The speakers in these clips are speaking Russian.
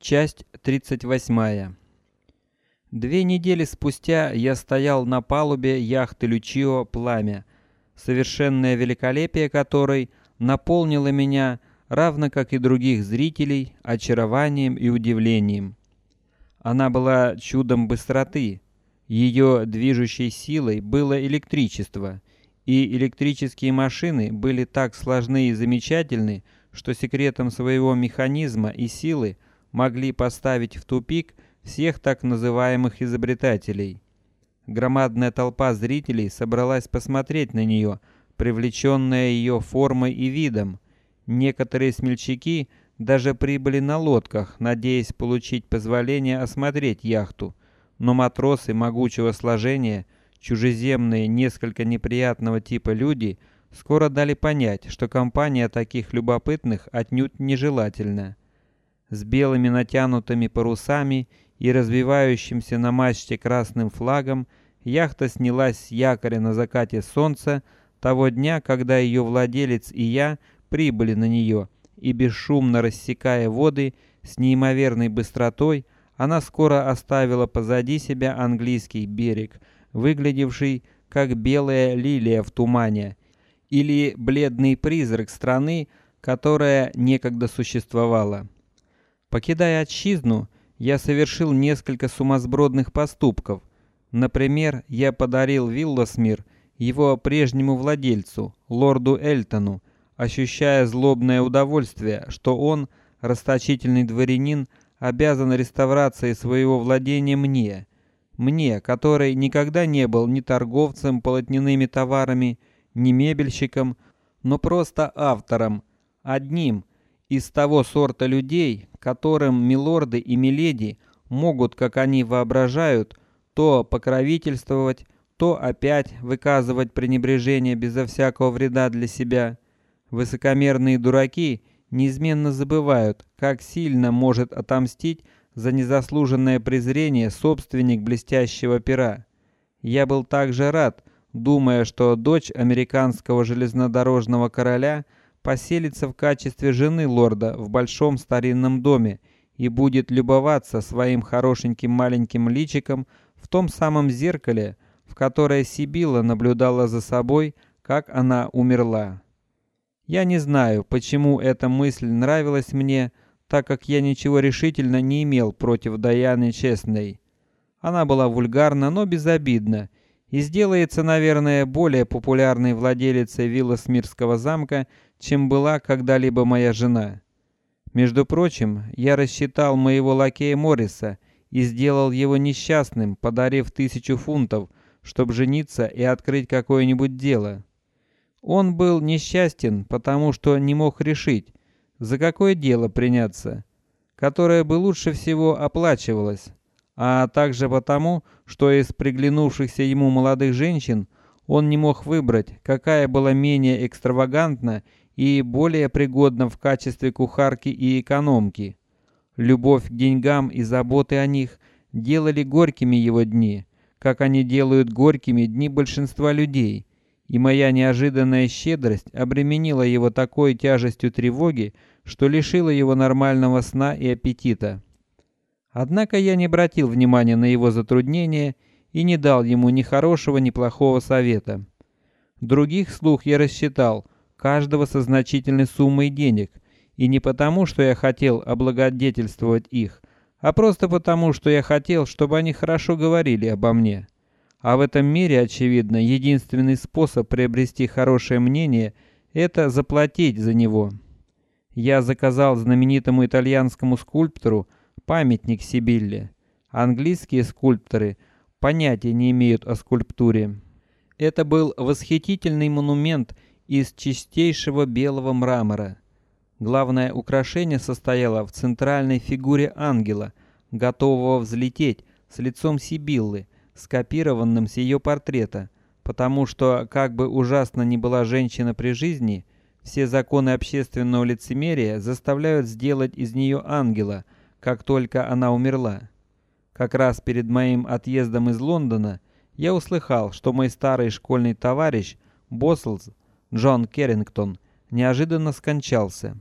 Часть 38. Две недели спустя я стоял на палубе яхты Лючио Пламя, совершенное великолепие которой наполнило меня, равно как и других зрителей, очарованием и удивлением. Она была чудом быстроты. Ее движущей силой было электричество, и электрические машины были так сложны и замечательны, что секретом своего механизма и силы могли поставить в тупик всех так называемых изобретателей. Громадная толпа зрителей собралась посмотреть на нее, привлеченная ее формой и видом. Некоторые смельчаки даже прибыли на лодках, надеясь получить позволение осмотреть яхту, но матросы могучего сложения, чужеземные, несколько неприятного типа люди, скоро дали понять, что компания таких любопытных отнюдь нежелательна с белыми натянутыми парусами и развивающимся на мачте красным флагом, яхта снялась с якоря на закате солнца того дня, когда ее владелец и я прибыли на нее, и бесшумно рассекая воды с неимоверной быстротой, она скоро оставила позади себя английский берег, выглядевший как белая лилия в тумане, или бледный призрак страны, которая некогда существовала. Покидая отчизну, я совершил несколько сумасбродных поступков. Например, я подарил Вилласмир его прежнему владельцу, лорду Эльтону, ощущая злобное удовольствие, что он, расточительный дворянин, обязан реставрацией своего владения мне, мне, который никогда не был ни торговцем полотняными товарами, ни мебельщиком, но просто автором, одним из того сорта людей, которым милорды и миледи могут, как они воображают, то покровительствовать, то опять выказывать пренебрежение безо всякого вреда для себя. Высокомерные дураки неизменно забывают, как сильно может отомстить за незаслуженное презрение собственник блестящего пера. Я был также рад, думая, что дочь американского железнодорожного короля поселится в качестве жены лорда в большом старинном доме и будет любоваться своим хорошеньким маленьким личиком в том самом зеркале, в которое Сибила наблюдала за собой, как она умерла. Я не знаю, почему эта мысль нравилась мне, так как я ничего решительно не имел против Даяны Честной. Она была вульгарна, но безобидна и сделается, наверное, более популярной владелицей виллы Смирского замка, чем была когда-либо моя жена. Между прочим, я рассчитал моего лакея Морриса и сделал его несчастным, подарив тысячу фунтов, чтобы жениться и открыть какое-нибудь дело. Он был несчастен, потому что не мог решить, за какое дело приняться, которое бы лучше всего оплачивалось, а также потому, что из приглянувшихся ему молодых женщин он не мог выбрать, какая была менее экстравагантна и более пригодна в качестве кухарки и экономки. Любовь к деньгам и заботы о них делали горькими его дни, как они делают горькими дни большинства людей. И моя неожиданная щедрость обременила его такой тяжестью тревоги, что лишила его нормального сна и аппетита. Однако я не обратил внимания на его затруднения и не дал ему ни хорошего, ни плохого совета. Других слуг я рассчитал, каждого со значительной суммой денег, и не потому, что я хотел облагодетельствовать их, а просто потому, что я хотел, чтобы они хорошо говорили обо мне. А в этом мире, очевидно, единственный способ приобрести хорошее мнение – это заплатить за него. Я заказал знаменитому итальянскому скульптору памятник Сибилле. Английские скульпторы понятия не имеют о скульптуре. Это был восхитительный монумент из чистейшего белого мрамора. Главное украшение состояло в центральной фигуре ангела, готового взлететь, с лицом Сибиллы, скопированным с ее портрета, потому что, как бы ужасно ни была женщина при жизни, все законы общественного лицемерия заставляют сделать из нее ангела, как только она умерла. Как раз перед моим отъездом из Лондона я услыхал, что мой старый школьный товарищ Босселс Джон Керрингтон неожиданно скончался.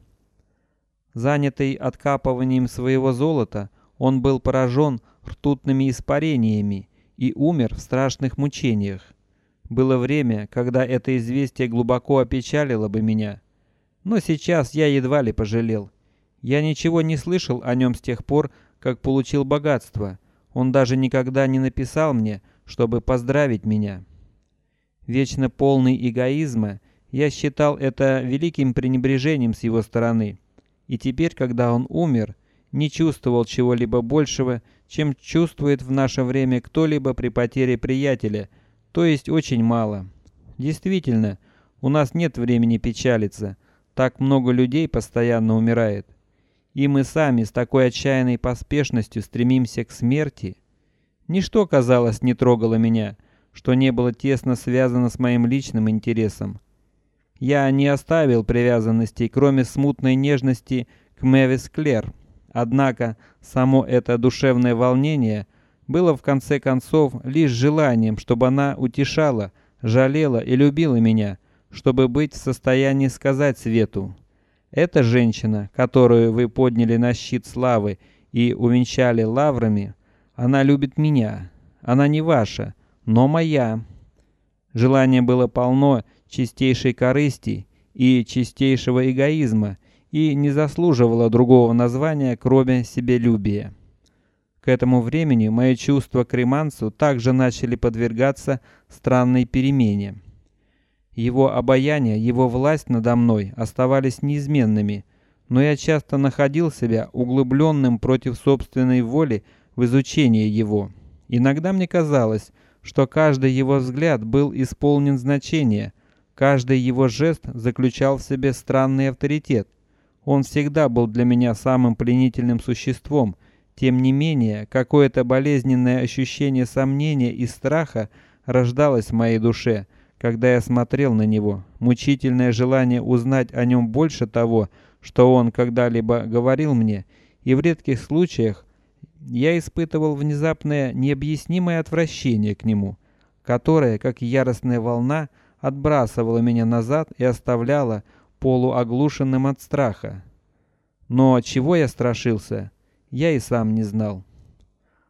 Занятый откапыванием своего золота, он был поражен ртутными испарениями и умер в страшных мучениях. Было время, когда это известие глубоко опечалило бы меня, но сейчас я едва ли пожалел. Я ничего не слышал о нем с тех пор, как получил богатство. Он даже никогда не написал мне, чтобы поздравить меня. Вечно полный эгоизма, я считал это великим пренебрежением с его стороны. И теперь, когда он умер, не чувствовал чего-либо большего, чем чувствует в наше время кто-либо при потере приятеля, то есть очень мало. Действительно, у нас нет времени печалиться. Так много людей постоянно умирает, и мы сами с такой отчаянной поспешностью стремимся к смерти. Ничто, казалось, не трогало меня, что не было тесно связано с моим личным интересом. Я не оставил привязанностей, кроме смутной нежности к Мэвис Клер. Однако само это душевное волнение было в конце концов лишь желанием, чтобы она утешала, жалела и любила меня чтобы быть в состоянии сказать свету: эта женщина, которую вы подняли на щит славы и увенчали лаврами, она любит меня. Она не ваша, но моя. Желание было полно чистейшей корысти и чистейшего эгоизма и не заслуживало другого названия, кроме себелюбия. К этому времени мои чувства к Римансу также начали подвергаться странной перемене. Его обаяние, его власть надо мной оставались неизменными, но я часто находил себя углубленным против собственной воли в изучении его. Иногда мне казалось, что каждый его взгляд был исполнен значения, каждый его жест заключал в себе странный авторитет. Он всегда был для меня самым пленительным существом. Тем не менее, какое-то болезненное ощущение сомнения и страха рождалось в моей душе когда я смотрел на него, мучительное желание узнать о нем больше того, что он когда-либо говорил мне, и в редких случаях я испытывал внезапное необъяснимое отвращение к нему, которое, как яростная волна, отбрасывало меня назад и оставляло полуоглушенным от страха. Но чего я страшился, я и сам не знал.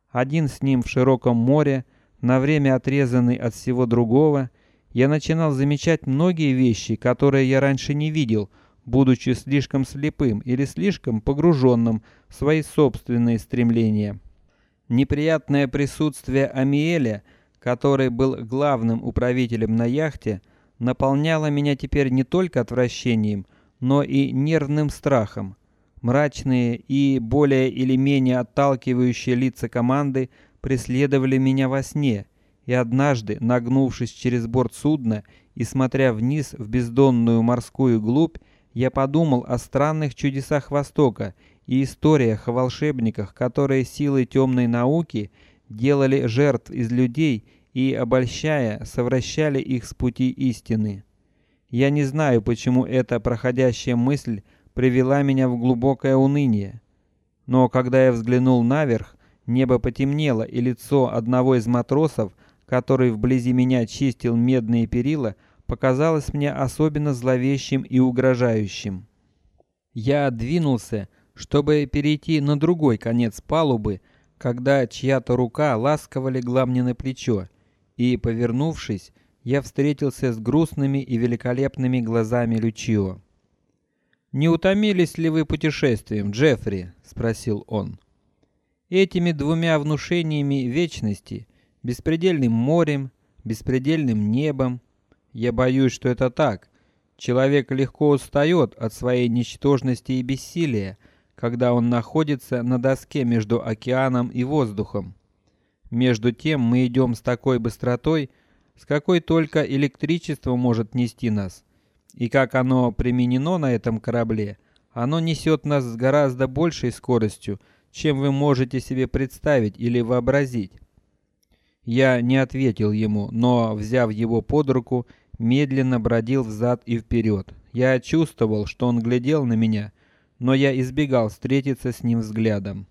Один с ним в широком море, на время отрезанный от всего другого, я начинал замечать многие вещи, которые я раньше не видел, будучи слишком слепым или слишком погруженным в свои собственные стремления. Неприятное присутствие Амиэля, который был главным управителем на яхте, наполняло меня теперь не только отвращением, но и нервным страхом. Мрачные и более или менее отталкивающие лица команды преследовали меня во сне и однажды, нагнувшись через борт судна и смотря вниз в бездонную морскую глубь, я подумал о странных чудесах Востока и историях о волшебниках, которые силой темной науки делали жертв из людей и обольщая, совращали их с пути истины. Я не знаю, почему эта проходящая мысль привела меня в глубокое уныние, но когда я взглянул наверх, небо потемнело, и лицо одного из матросов который вблизи меня чистил медные перила, показалось мне особенно зловещим и угрожающим. Я двинулся, чтобы перейти на другой конец палубы, когда чья-то рука ласково легла мне на плечо, и, повернувшись, я встретился с грустными и великолепными глазами Лючио. Не утомились ли вы путешествием, Джеффри? – спросил он. Этими двумя внушениями вечности беспредельным морем, беспредельным небом. Я боюсь, что это так. Человек легко устает от своей ничтожности и бессилия, когда он находится на доске между океаном и воздухом. Между тем мы идем с такой быстротой, с какой только электричество может нести нас, и как оно применено на этом корабле, оно несет нас с гораздо большей скоростью, чем вы можете себе представить или вообразить. Я не ответил ему, но, взяв его под руку, медленно бродил взад и вперед. Я чувствовал, что он глядел на меня, но я избегал встретиться с ним взглядом.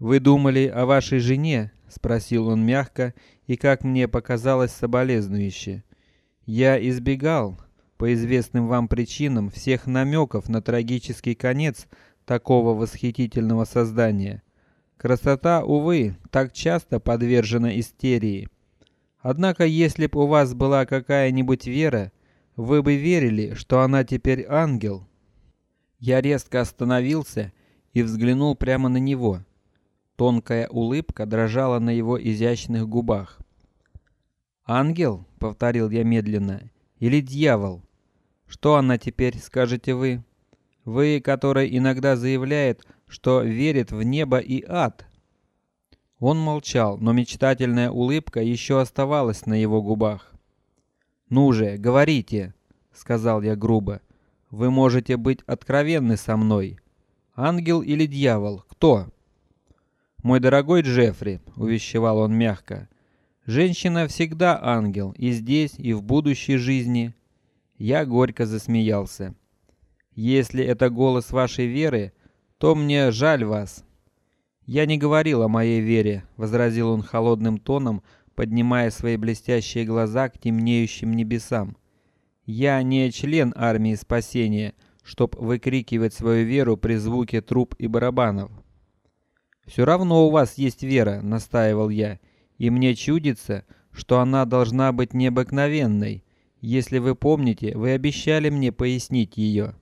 Вы думали о вашей жене? – спросил он мягко и, как мне показалось, соболезнующе. Я избегал, по известным вам причинам всех намеков на трагический конец такого восхитительного создания. Красота, увы, так часто подвержена истерии. Однако, если б у вас была какая-нибудь вера, вы бы верили, что она теперь ангел. Я резко остановился и взглянул прямо на него. Тонкая улыбка дрожала на его изящных губах. Ангел, повторил я медленно, или дьявол? Что она теперь, скажете вы? Вы, который иногда заявляет, что верит в небо и ад. Он молчал, но мечтательная улыбка еще оставалась на его губах. Ну же, говорите, сказал я грубо. Вы можете быть откровенны со мной. Ангел или дьявол? Кто? Мой дорогой Джеффри, увещевал он мягко. Женщина всегда ангел и здесь, и в будущей жизни. Я горько засмеялся. Если это голос вашей веры, то мне жаль вас. Я не говорил о моей вере, возразил он холодным тоном, поднимая свои блестящие глаза к темнеющим небесам. Я не член армии спасения, чтоб выкрикивать свою веру при звуке труб и барабанов. Все равно у вас есть вера, настаивал я, и мне чудится, что она должна быть необыкновенной. Если вы помните, вы обещали мне пояснить ее.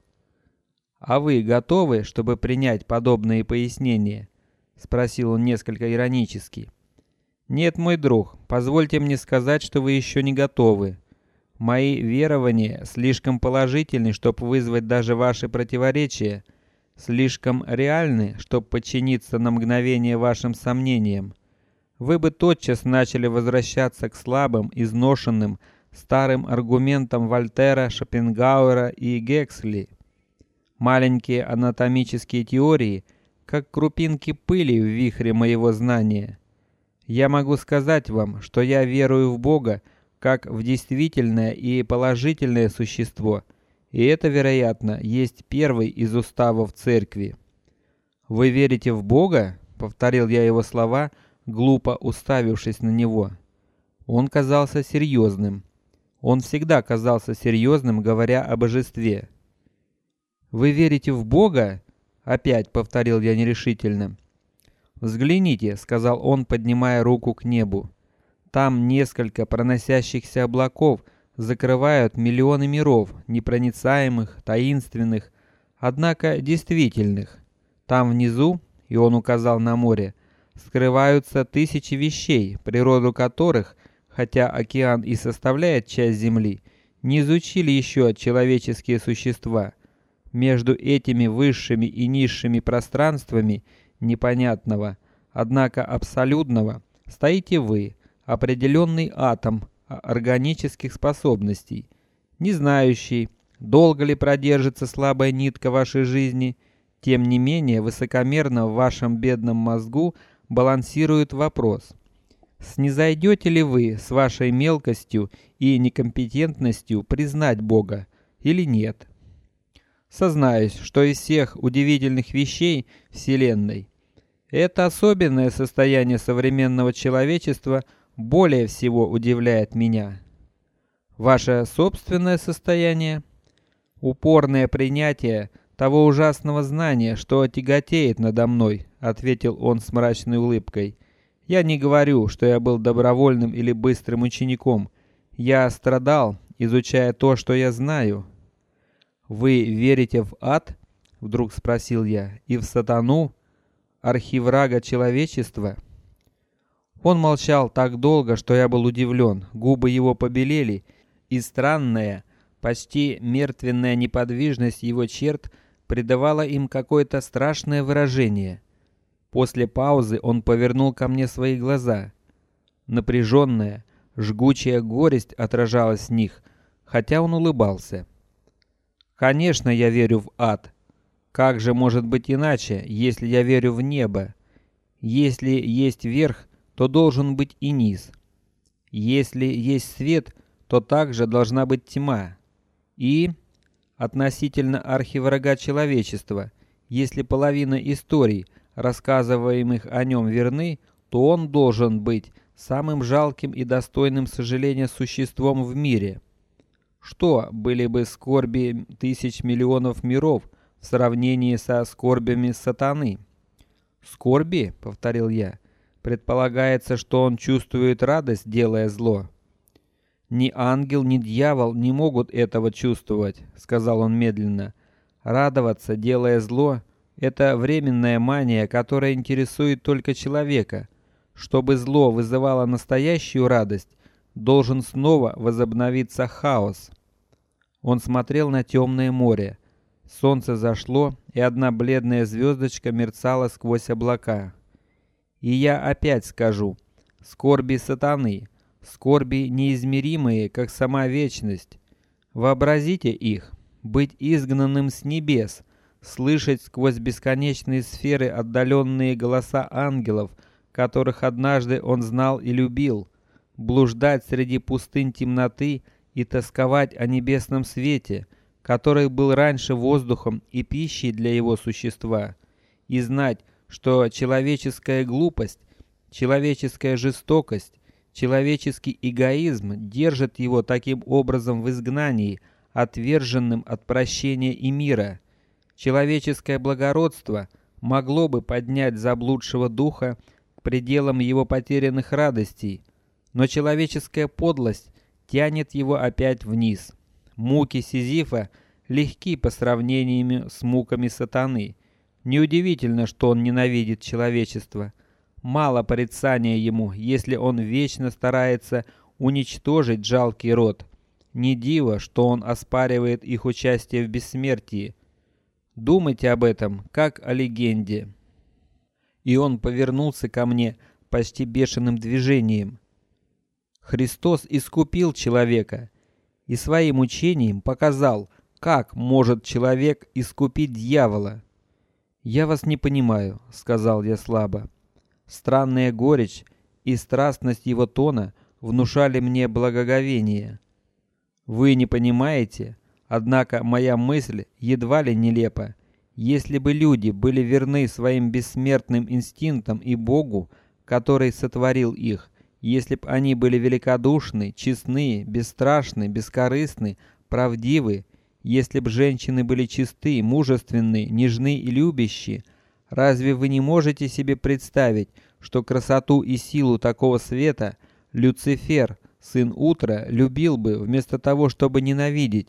А вы готовы, чтобы принять подобные пояснения? спросил он несколько иронически. Нет, мой друг, позвольте мне сказать, что вы еще не готовы. Мои верования слишком положительны, чтобы вызвать даже ваши противоречия, слишком реальны, чтобы подчиниться на мгновение вашим сомнениям. Вы бы тотчас начали возвращаться к слабым, изношенным, старым аргументам Вольтера, Шопенгауэра и Гексли. Маленькие анатомические теории, как крупинки пыли в вихре моего знания. Я могу сказать вам, что я верую в Бога как в действительное и положительное существо, и это, вероятно, есть первый из уставов церкви. Вы верите в Бога? повторил я его слова, глупо уставившись на него. Он казался серьезным. Он всегда казался серьезным, говоря о божестве. Вы верите в Бога? Опять повторил я нерешительно. Взгляните, сказал он, поднимая руку к небу. Там несколько проносящихся облаков закрывают миллионы миров, непроницаемых, таинственных, однако действительных. Там внизу, и он указал на море, скрываются тысячи вещей, природу которых, хотя океан и составляет часть Земли, не изучили еще человеческие существа. Между этими высшими и низшими пространствами непонятного, однако абсолютного, стоите вы, определенный атом органических способностей, не знающий, долго ли продержится слабая нитка вашей жизни, тем не менее высокомерно в вашем бедном мозгу балансирует вопрос: снизойдете ли вы с вашей мелкостью и некомпетентностью признать Бога или нет? Сознаюсь, что из всех удивительных вещей Вселенной это особенное состояние современного человечества более всего удивляет меня. Ваше собственное состояние, упорное принятие того ужасного знания, что тяготеет надо мной, ответил он с мрачной улыбкой. Я не говорю, что я был добровольным или быстрым учеником. Я страдал, изучая то, что я знаю. Вы верите в ад? Вдруг спросил я. И в сатану, архиврага человечества? Он молчал так долго, что я был удивлен. Губы его побелели, и странная, почти мертвенная неподвижность его черт придавала им какое-то страшное выражение. После паузы он повернул ко мне свои глаза. Напряженная, жгучая горесть отражалась в них, хотя он улыбался. Конечно, я верю в ад. Как же может быть иначе, если я верю в небо? Если есть верх, то должен быть и низ. Если есть свет, то также должна быть тьма. И относительно архиврага человечества, если половина историй, рассказываемых о нем, верны, то он должен быть самым жалким и достойным сожаления существом в мире. Что были бы скорби тысяч миллионов миров в сравнении со скорбями сатаны? Скорби, повторил я. Предполагается, что он чувствует радость, делая зло. Ни ангел, ни дьявол не могут этого чувствовать, сказал он медленно. Радоваться, делая зло, это временная мания, которая интересует только человека. Чтобы зло вызывало настоящую радость, должен снова возобновиться хаос. Он смотрел на темное море. Солнце зашло, и одна бледная звездочка мерцала сквозь облака. И я опять скажу: скорби сатаны, скорби неизмеримые, как сама вечность. Вообразите их: быть изгнанным с небес, слышать сквозь бесконечные сферы отдаленные голоса ангелов, которых однажды он знал и любил, блуждать среди пустынь темноты и тосковать о небесном свете, который был раньше воздухом и пищей для его существа, и знать, что человеческая глупость, человеческая жестокость, человеческий эгоизм держат его таким образом в изгнании, отверженным от прощения и мира. Человеческое благородство могло бы поднять заблудшего духа к пределам его потерянных радостей, но человеческая подлость тянет его опять вниз. Муки Сизифа легки по сравнению с муками сатаны. Неудивительно, что он ненавидит человечество. Мало порицания ему, если он вечно старается уничтожить жалкий род. Не диво, что он оспаривает их участие в бессмертии. Думайте об этом, как о легенде. И он повернулся ко мне почти бешеным движением. Христос искупил человека и своим учением показал, как может человек искупить дьявола. Я вас не понимаю, сказал я слабо. Странная горечь и страстность его тона внушали мне благоговение. Вы не понимаете, однако моя мысль едва ли нелепа. Если бы люди были верны своим бессмертным инстинктам и Богу, который сотворил их, если б они были великодушны, честны, бесстрашны, бескорыстны, правдивы, если б женщины были чисты, мужественны, нежны и любящие, разве вы не можете себе представить, что красоту и силу такого света Люцифер, сын утра, любил бы вместо того, чтобы ненавидеть?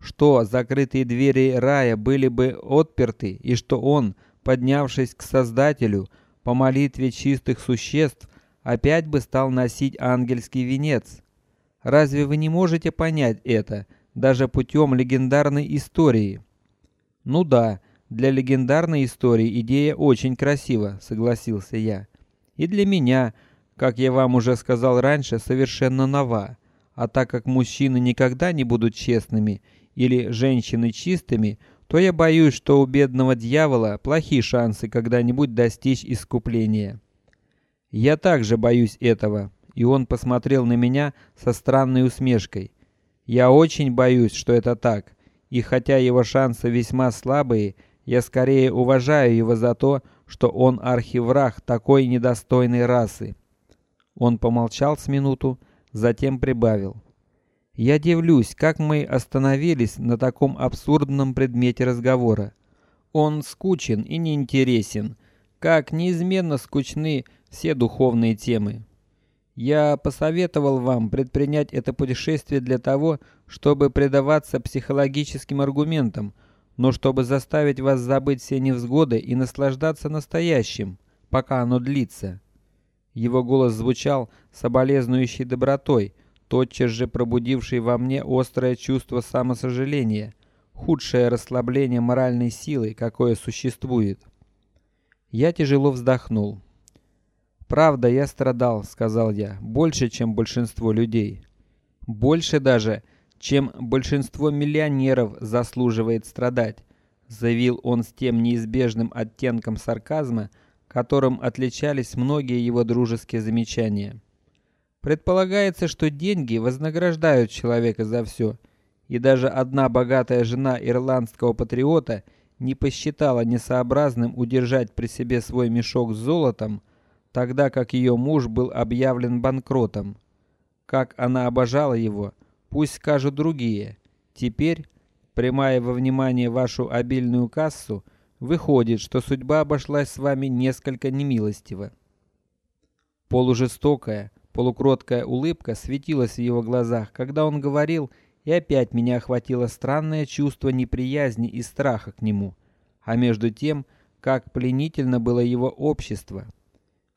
Что закрытые двери рая были бы отперты, и что он, поднявшись к Создателю по молитве чистых существ, опять бы стал носить ангельский венец. Разве вы не можете понять это даже путем легендарной истории? Ну да, для легендарной истории идея очень красива, согласился я. И для меня, как я вам уже сказал раньше, совершенно нова. А так как мужчины никогда не будут честными или женщины чистыми, то я боюсь, что у бедного дьявола плохие шансы когда-нибудь достичь искупления. Я также боюсь этого. И он посмотрел на меня со странной усмешкой. Я очень боюсь, что это так. И хотя его шансы весьма слабые, я скорее уважаю его за то, что он архивраг такой недостойной расы. Он помолчал с минуту, затем прибавил: "Я дивлюсь, как мы остановились на таком абсурдном предмете разговора. Он скучен и неинтересен, как неизменно скучны все духовные темы. Я посоветовал вам предпринять это путешествие для того, чтобы предаваться психологическим аргументам, но чтобы заставить вас забыть все невзгоды и наслаждаться настоящим, пока оно длится. Его голос звучал соболезнующей добротой, тотчас же пробудившей во мне острое чувство самосожаления, худшее расслабление моральной силы, какое существует. Я тяжело вздохнул. Правда, я страдал, сказал я, больше, чем большинство людей, больше даже, чем большинство миллионеров заслуживает страдать, заявил он с тем неизбежным оттенком сарказма, которым отличались многие его дружеские замечания. Предполагается, что деньги вознаграждают человека за все, и даже одна богатая жена ирландского патриота не посчитала несообразным удержать при себе свой мешок с золотом тогда как ее муж был объявлен банкротом. Как она обожала его, пусть скажут другие. Теперь, принимая во внимание вашу обильную кассу, выходит, что судьба обошлась с вами несколько немилостиво. Полужестокая, полукроткая улыбка светилась в его глазах, когда он говорил, и опять меня охватило странное чувство неприязни и страха к нему. А между тем, как пленительно было его общество.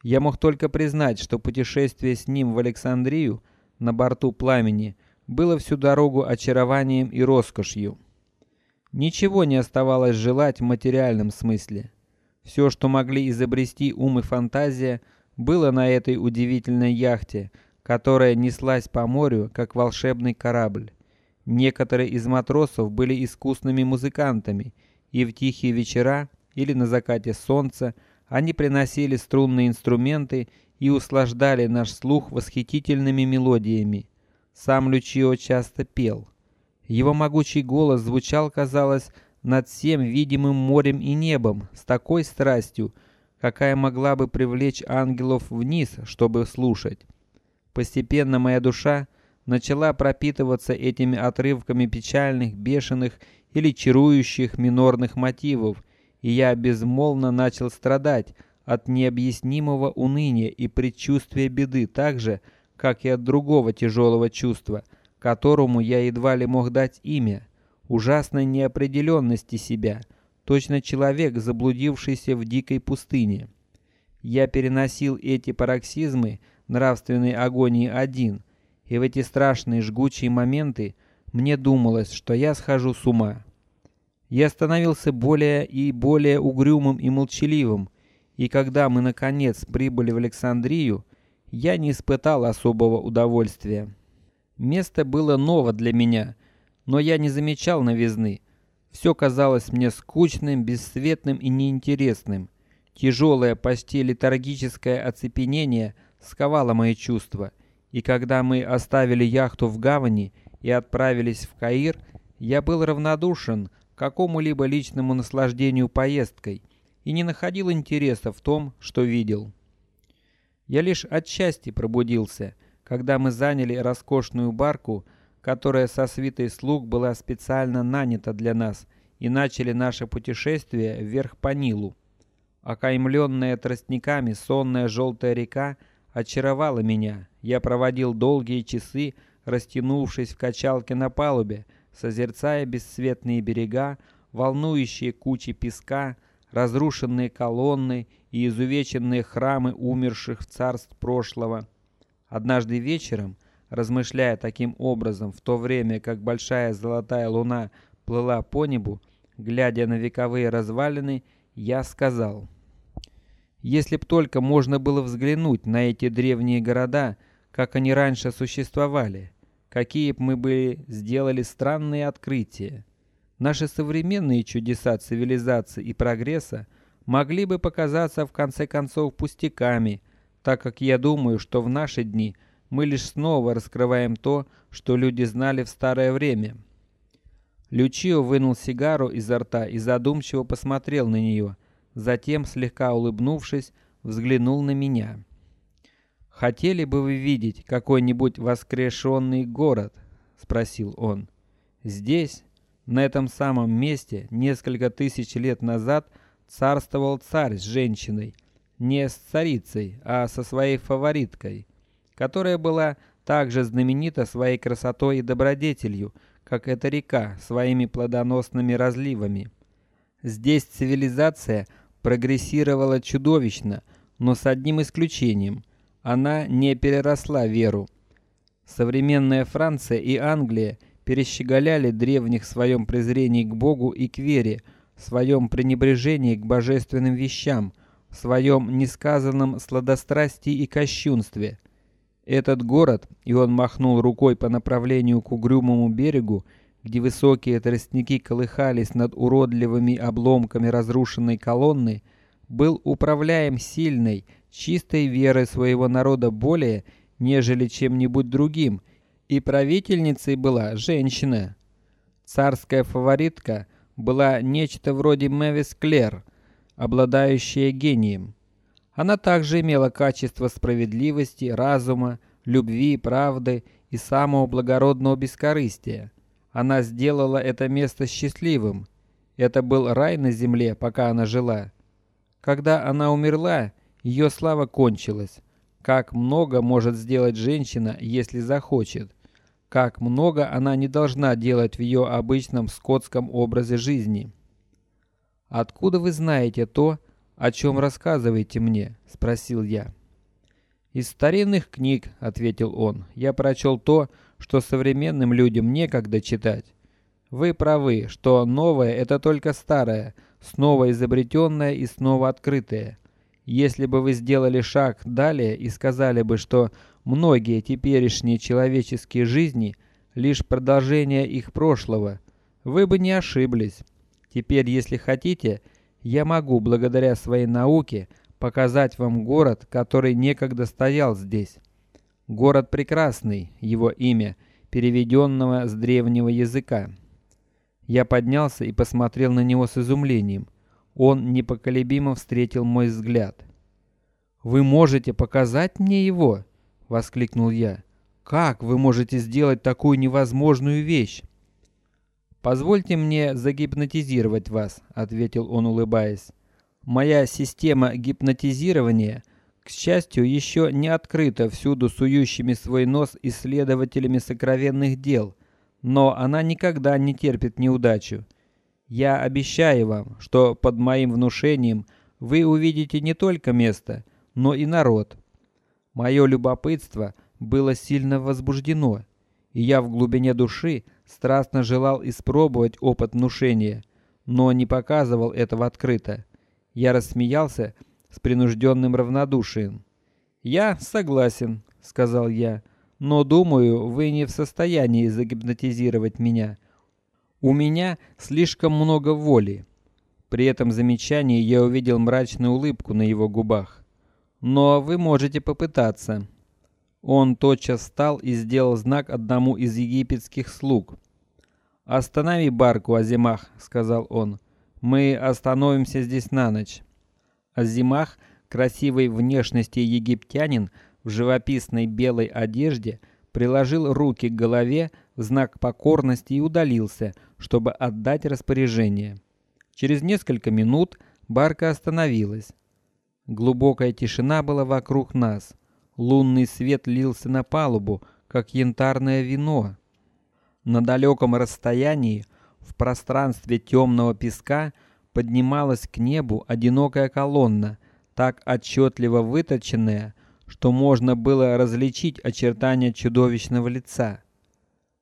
Я мог только признать, что путешествие с ним в Александрию на борту Пламени было всю дорогу очарованием и роскошью. Ничего не оставалось желать в материальном смысле. Все, что могли изобрести ум и фантазия, было на этой удивительной яхте, которая неслась по морю, как волшебный корабль. Некоторые из матросов были искусными музыкантами, и в тихие вечера или на закате солнца они приносили струнные инструменты и услаждали наш слух восхитительными мелодиями. Сам Лючио часто пел. Его могучий голос звучал, казалось, над всем видимым морем и небом с такой страстью, какая могла бы привлечь ангелов вниз, чтобы слушать. Постепенно моя душа начала пропитываться этими отрывками печальных, бешеных или чарующих минорных мотивов, и я безмолвно начал страдать от необъяснимого уныния и предчувствия беды, так же, как и от другого тяжелого чувства, которому я едва ли мог дать имя, ужасной неопределенности себя, точно человек, заблудившийся в дикой пустыне. Я переносил эти пароксизмы нравственной агонии один, и в эти страшные жгучие моменты мне думалось, что я схожу с ума. Я становился более и более угрюмым и молчаливым, и когда мы наконец прибыли в Александрию, я не испытал особого удовольствия. Место было ново для меня, но я не замечал новизны. Все казалось мне скучным, бесцветным и неинтересным. Тяжелое, почти летаргическое оцепенение сковало мои чувства, и когда мы оставили яхту в гавани и отправились в Каир, я был равнодушен какому-либо личному наслаждению поездкой и не находил интереса в том, что видел. Я лишь отчасти пробудился, когда мы заняли роскошную барку, которая со свитой слуг была специально нанята для нас, и начали наше путешествие вверх по Нилу. Окаймленная тростниками сонная желтая река очаровала меня. Я проводил долгие часы, растянувшись в качалке на палубе, созерцая бесцветные берега, волнующие кучи песка, разрушенные колонны и изувеченные храмы умерших царств прошлого. Однажды вечером, размышляя таким образом, в то время как большая золотая луна плыла по небу, глядя на вековые развалины, я сказал: если б только можно было взглянуть на эти древние города, как они раньше существовали, какие б мы бы сделали странные открытия. Наши современные чудеса цивилизации и прогресса могли бы показаться в конце концов пустяками, так как я думаю, что в наши дни мы лишь снова раскрываем то, что люди знали в старое время. Лючио вынул сигару изо рта и задумчиво посмотрел на нее, затем, слегка улыбнувшись, взглянул на меня. Хотели бы вы видеть какой-нибудь воскрешенный город? – спросил он. Здесь, на этом самом месте несколько тысяч лет назад царствовал царь с женщиной, не с царицей, а со своей фавориткой, которая была также знаменита своей красотой и добродетелью, как эта река своими плодоносными разливами. Здесь цивилизация прогрессировала чудовищно, но с одним исключением: она не переросла веру. Современная Франция и Англия перещеголяли древних в своем презрении к Богу и к вере, в своем пренебрежении к божественным вещам, в своем несказанном сладострастии и кощунстве. Этот город, и он махнул рукой по направлению к угрюмому берегу, где высокие тростники колыхались над уродливыми обломками разрушенной колонны, был управляем сильной, чистой верой своего народа более, нежели чем-нибудь другим и правительницей была женщина. Царская фаворитка была нечто вроде Мэвис Клэр, обладающая гением. Она также имела качество справедливости, разума, любви, правды и самого благородного бескорыстия. Она сделала это место счастливым. Это был рай на земле, пока она жила. Когда она умерла, ее слава кончилась. Как много может сделать женщина, если захочет. Как много она не должна делать в ее обычном скотском образе жизни. Откуда вы знаете то, о чем рассказываете мне? – спросил я. Из старинных книг, ответил он. Я прочел то, что современным людям некогда читать. Вы правы, что новое это только старое, снова изобретенное и снова открытое. Если бы вы сделали шаг далее и сказали бы, что многие теперешние человеческие жизни лишь продолжение их прошлого, вы бы не ошиблись. Теперь, если хотите, я могу, благодаря своей науке, показать вам город, который некогда стоял здесь. Город прекрасный, его имя, переведенного с древнего языка. Я поднялся и посмотрел на него с изумлением. Он непоколебимо встретил мой взгляд. Вы можете показать мне его? воскликнул я. Как вы можете сделать такую невозможную вещь? Позвольте мне загипнотизировать вас, ответил он, улыбаясь. Моя система гипнотизирования, к счастью, еще не открыта всюду сующими свой нос исследователями сокровенных дел, но она никогда не терпит неудачу. Я обещаю вам, что под моим внушением вы увидите не только место, но и народ. Мое любопытство было сильно возбуждено, и я в глубине души страстно желал испробовать опыт внушения, но не показывал этого открыто. Я рассмеялся с принужденным равнодушием. Я согласен, сказал я, но думаю, вы не в состоянии загипнотизировать меня. У меня слишком много воли. При этом замечании я увидел мрачную улыбку на его губах. Но вы можете попытаться. Он тотчас встал и сделал знак одному из египетских слуг. Останови барку, Азимах, сказал он. Мы остановимся здесь на ночь. Азимах, красивой внешности египтянин в живописной белой одежде, приложил руки к голове в знак покорности и удалился, чтобы отдать распоряжение. Через несколько минут барка остановилась. Глубокая тишина была вокруг нас. Лунный свет лился на палубу, как янтарное вино. На далеком расстоянии в пространстве темного песка поднималась к небу одинокая колонна, так отчетливо выточенная, что можно было различить очертания чудовищного лица.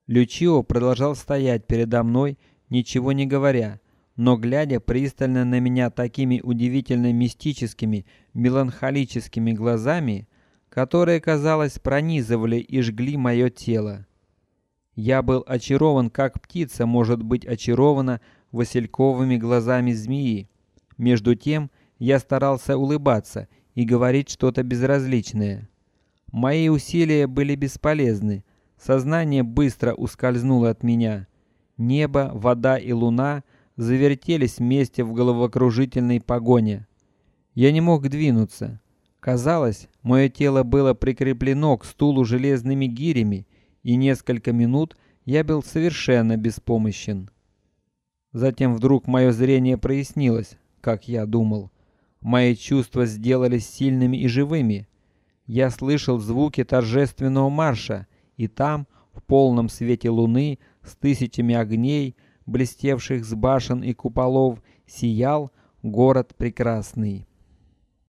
Лючио продолжал стоять передо мной, ничего не говоря, но глядя пристально на меня такими удивительно мистическими, меланхолическими глазами, которые, казалось, пронизывали и жгли мое тело. Я был очарован, как птица может быть очарована васильковыми глазами змеи. Между тем я старался улыбаться и говорить что-то безразличное. Мои усилия были бесполезны. Сознание быстро ускользнуло от меня. Небо, вода и луна завертелись вместе в головокружительной погоне. Я не мог двинуться. Казалось, мое тело было прикреплено к стулу железными гирями, и несколько минут я был совершенно беспомощен. Затем вдруг мое зрение прояснилось, как я думал. Мои чувства сделались сильными и живыми. Я слышал звуки торжественного марша, и там, в полном свете луны, с тысячами огней, блестевших с башен и куполов, сиял город прекрасный.